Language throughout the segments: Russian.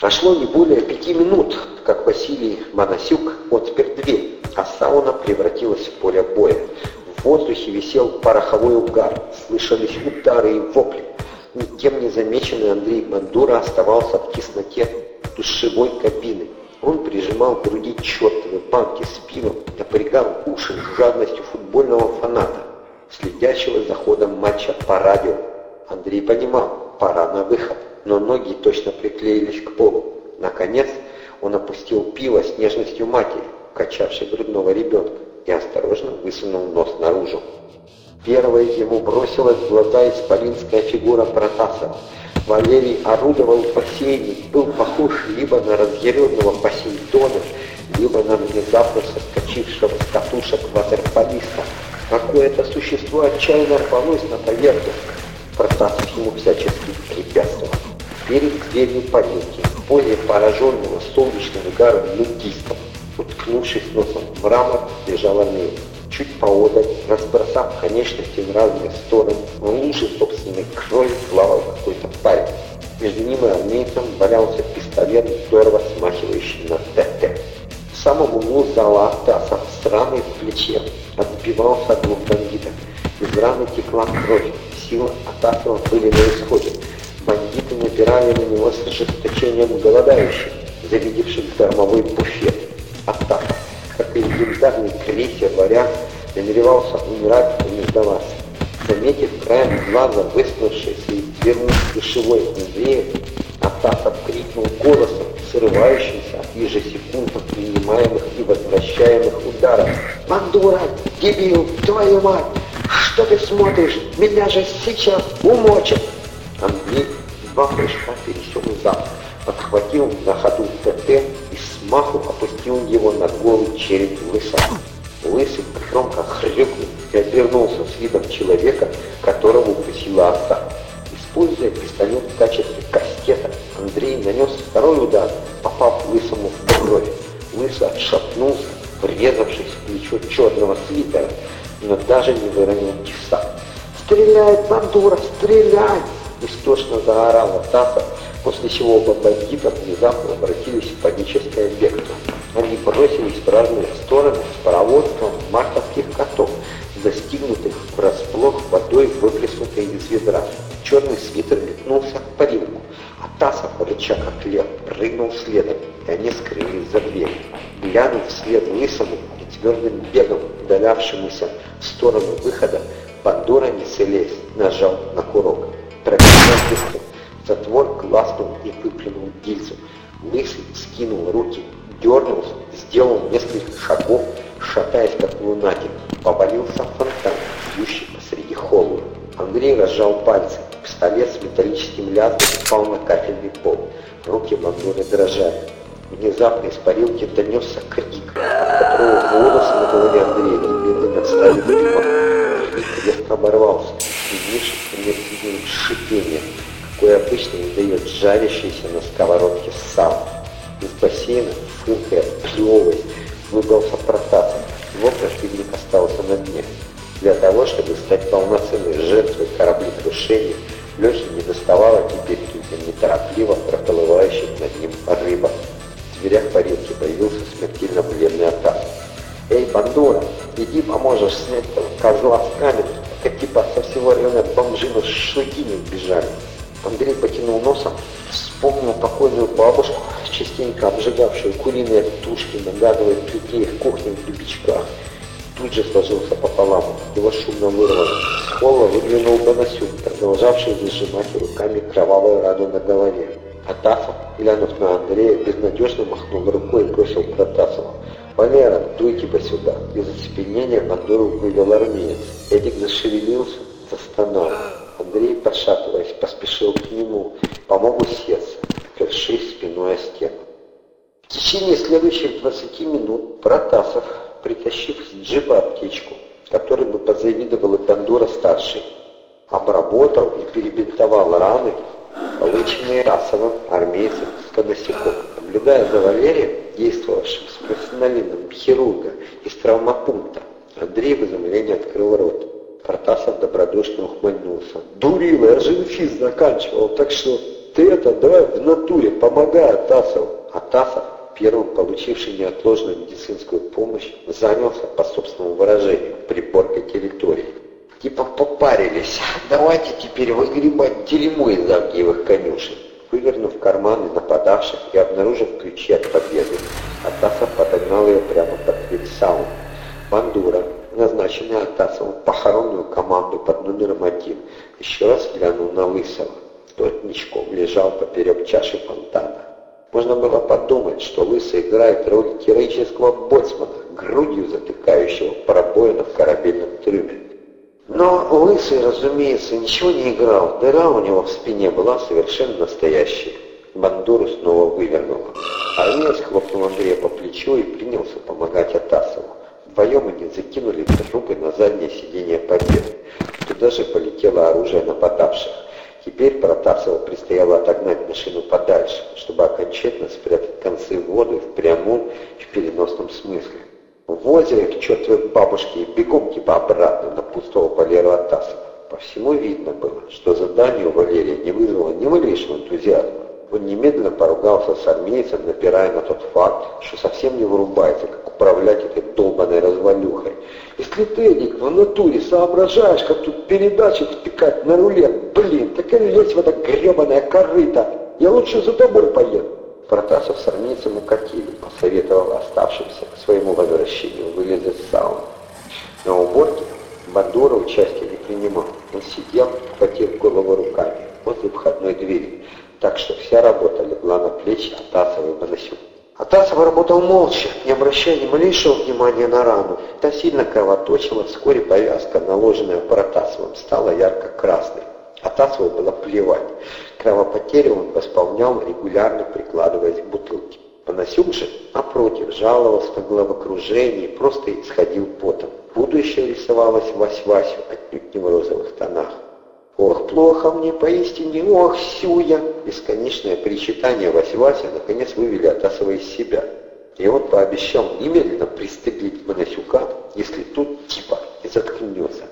Прошло не более пяти минут, как Василий Моносюк отпер дверь, а сауна превратилась в поле боя. В воздухе висел пороховой угар, слышались удары и вопли. Никем не замеченный Андрей Бандура оставался в тесноте душевой кабины. Он прижимал к груди чертовы банки с пивом, напрягал уши с жадностью футбольного фаната, следящего за ходом матча по радио. Андрей понимал, пора на выход, но ноги точно приклеились к полу. Наконец он опустил пиво с нежностью матери, качавшей грудного ребенка, и осторожно высунул нос наружу. Первой ему бросилась в глаза исполинская фигура Протасова. Валерий орудовал бассейне, был похож либо на разъяренного Посейдона, либо на внезапно соскочившего с катушек ватерполиста. Какое-то существо отчаянно рвалось на поверхность. Протасов ему всячески препятствовал. Перед дверью парилки, в позе пораженного солнечным ударом нудистом, уткнувшись носом в мрамор, лежал Андрей чуть поодаль, разбросав конечности в разные стороны, в луже собственной крови плавал какой-то парень. Между ним и армейцем валялся пистолет, здорово смахивающий на ТТ. В самом углу зала Атаса с в плече отбивался от двух бандитов. Из раны текла кровь, силы Атасова были на исходе. Напирали на него с ожесточением голодающих, завидевших дармовой буфет. Атаса как и легендарный крейсер «Варяг», намеревался умирать и не сдаваться. Заметив краем глаза выснувшийся из дверной душевой Андрея, Атасов крикнул голосом, срывающимся от ежесекундно принимаемых и возвращаемых ударов. «Бандура! Дебил! Твою мать! Что ты смотришь? Меня же сейчас умочат!» Андрей два прыжка пересек зал, подхватил на ходу ТТ и смаху опустил его на голый череп лыса. Лысый громко хрюкнул и обернулся с видом человека, которого укусила отца. Используя пистолет в качестве кастета, Андрей нанес второй удар, попав лысому в бровь. Лысый отшатнулся, врезавшись в плечо черного свитера, но даже не выронил теса. «Стреляй, бандура, стреляй!» Истошно заорала Таса, после чего оба бандита внезапно обратились в паническое бегство. Они бросились в разные стороны с пароводством мартовских котов, застигнутых врасплох водой, выплеснутой из ведра. Черный свитер метнулся в парилку, а Таса, рыча как лев, прыгнул следом, и они скрылись за дверью. Глянув вслед лысому и твердым бегом, удалявшемуся в сторону выхода, Пандора, не целясь, нажал на курок. Пистолет. Затвор класнул и выплюнул гильзу. Лысый скинул руки, дернулся, сделал несколько шагов, шатаясь как лунатик, повалился фонтан, бьющий посреди холла. Андрей разжал пальцы, пистолет с металлическим лязгом упал на кафельный пол. Руки Бандуры дрожали. Внезапно из парилки донесся крик, от которого волосы на голове Андрея немедленно стали дымом. Крик резко оборвался, сменившись мерзительным шипением какой обычно издает жарящийся на сковородке сам. Из бассейна, фыркая, плевываясь, выбрался Протасов. Его противник остался на дне. Для того, чтобы стать полноценной жертвой кораблекрушения, Лехе не доставало теперь только неторопливо проплывающих над ним рыба. В дверях парилки появился смертельно бледный Атас. «Эй, Бандура, иди поможешь снять этого козла с камеры, как типа со всего района бомжины с шутини бежали». Андрей потянул носом, вспомнил покойную бабушку, частенько обжигавшую куриные тушки на газовой плите в кухне в Любичках. Тут же сложился пополам, его шумно вырвало. С холла выглянул Бонасюк, продолжавший зажимать руками кровавую раду на голове. Атасов, глянув на Андрея, безнадежно махнул рукой и бросил Протасова. «Валера, дуйте по сюда!» Из оцепенения Бандуру вывел армеец. Эдик зашевелился, застонал. Андрей, пошатываясь, поспешил к нему, помог усеться, опершись спиной о стену. В течение следующих 20 минут Протасов, притащив с джипа аптечку, которой бы позавидовал и Бандура-старший, обработал и перебинтовал раны, полученные расовым армейцем с Коносяком. Наблюдая за Валерием, действовавшим с профессионализмом хирурга из травмопункта, Андрей в изумлении открыл рот. Протасов добродушно ухмыльнулся. «Дурила, я же инфиз заканчивал, так что ты это, давай в натуре, помогай Атасову. Атасов, первым получивший неотложную медицинскую помощь, занялся, по собственному выражению, приборкой территории. Типа попарились, давайте теперь выгребать дерьмо из Авгиевых конюшен. Вывернув карманы нападавших и обнаружив ключи от победы, Атасов подогнал ее прямо под дверь сауны. Бандура, назначенный Атасовым похоронную команду под номером один, еще раз глянул на Лысого. Тот ничком лежал поперек чаши фонтана. Можно было подумать, что Лысый играет роль героического боцмана, грудью затыкающего пробоина в корабельном трюме. Но Лысый, разумеется, ничего не играл. Дыра у него в спине была совершенно настоящая. Бандуру снова вывернула. Армеец хлопнул Андрея по плечу и принялся помогать Атасову. Вдвоем они закинули трупы на заднее сиденье Победы. Туда же полетело оружие нападавших. Теперь Протасову предстояло отогнать машину подальше, чтобы окончательно спрятать концы в воду в прямом и переносном смысле. В озере к чертовой бабушке и бегом типа обратно на пустого Валеру Атасова. По всему видно было, что задание у Валерия не вызвало ни малейшего энтузиазма. Он немедленно поругался с армейцем, напирая на тот факт, что совсем не вырубается, как управлять этой долбанной развалюхой. Если ты, Эдик, в натуре соображаешь, как тут передачи втыкать на рулет, блин, так и лезь в это гребаное корыто. Я лучше за тобой поеду. Протасов с армейцем укатили, посоветовал оставшимся к своему возвращению вылезать из сауны. На уборке Бандура участия не принимал. Он сидел, хватив голову руками возле входной двери, так что вся работа легла на плечи Атасова и Моносюк. Атасов работал молча, не обращая ни малейшего внимания на рану. Та сильно кровоточила, вскоре повязка, наложенная Протасовым, стала ярко-красной. Атасову было плевать. Кровопотерю он восполнял, регулярно прикладываясь к бутылке. Панасюк же, напротив, жаловался на головокружение и просто исходил потом. Будущее рисовалось Вась-Васю отнюдь не в розовых тонах. «Ох, плохо мне, поистине, ох, Сюя!» Бесконечное причитание Вась-Вася наконец вывели Атасова из себя. И он пообещал немедленно пристыдить Моносюка, если тут типа и заткнется.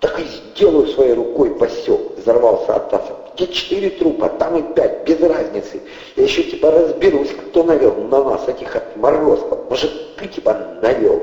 «Так и сделаю своей рукой посек!» — взорвался Атасов. «Где четыре трупа, там и пять, без разницы. Я еще типа разберусь, кто навел на нас этих отморозков. Может, ты типа навел?»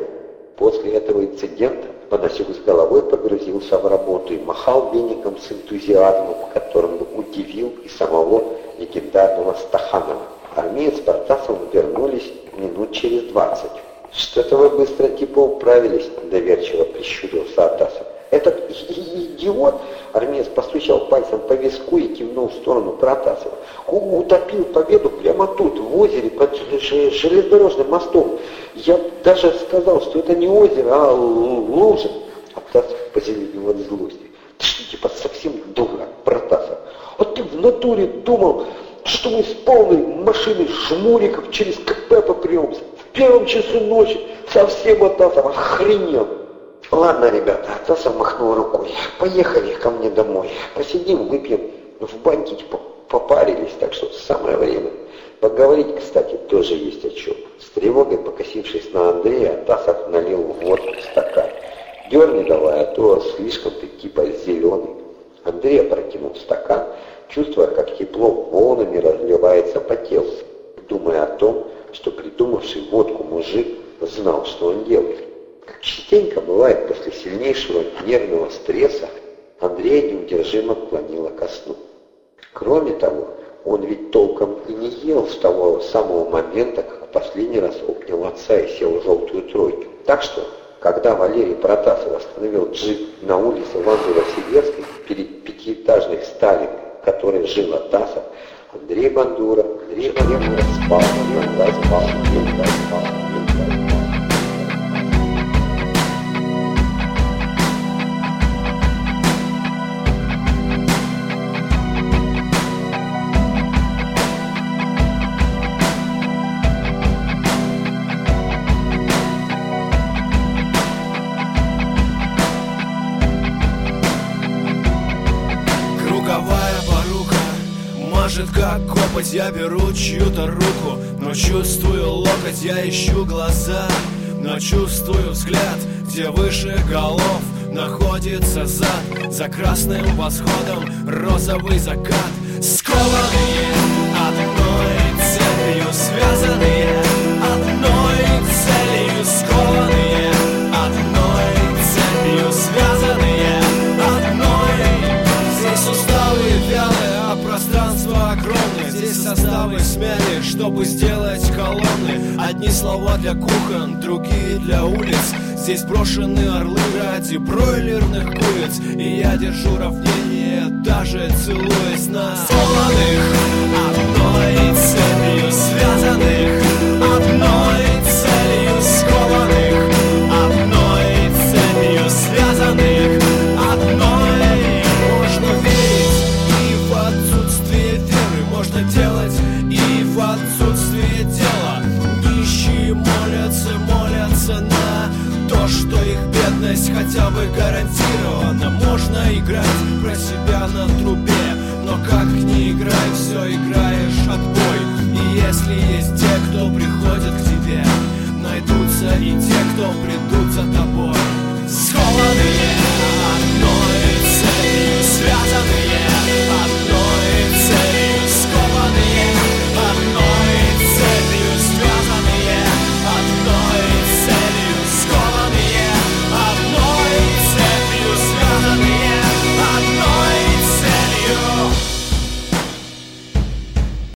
После этого инцидента Панасюк с головой погрузился в работу и махал веником с энтузиазмом, которым удивил и самого легендарного Стаханова. Армеец с Протасовым вернулись минут через двадцать. «Что-то вы быстро типа управились», — доверчиво прищурился Атасов. «Этот идиот!» — армеец постучал пальцем по виску и кивнул в сторону Протасова. «Утопил победу прямо тут, в озере, под железнодорожным мостом. Я даже сказал, что это не озеро, а лужа». Протасов позеленел от злости. «Ты что, типа совсем дура, Протасов? А ты в натуре думал, что мы с полной машиной жмуриков через КП попремся? В первом часу ночи совсем Атасов охренел!» Ладно, ребята, Атасов махнул рукой. Поехали ко мне домой. Посидим, выпьем. В баньке попарились, так что самое время. Поговорить, кстати, тоже есть о чем. С тревогой покосившись на Андрея, Атасов налил водку в стакан. Дерни давай, а то слишком ты типа зеленый. Андрей опрокинул стакан, чувствуя, как тепло волнами разливается по телу, думая о том, что придумавший водку мужик знал, что он делает. Как частенько бывает после сильнейшего нервного стресса, Андрея неудержимо клонило ко сну. Кроме того, он ведь толком и не ел с того самого момента, как последний раз обнял отца и сел в желтую тройку. Так что, когда Валерий Протасов остановил джип на улице Ванды Василевской перед пятиэтажной Сталиной, в которой жил Атасов, Андрей Бандура, Андрей Бандура спал, иногда спал, иногда спал. Хоть я беру чью-то руку, но чувствую локоть, я ищу глаза Но чувствую взгляд, где выше голов находится зад. За красным восходом розовый закат Скованные одной целью связанные слова для кухон, другие для улиц. Здесь брошены орлы ради бройлерных куриц. И я держу равнение, даже целуясь на Сломанных Честность хотя бы гарантирована Можно играть про себя на трубе Но как не играй, все играешь отбой. И если есть те, кто приходит к тебе Найдутся и те,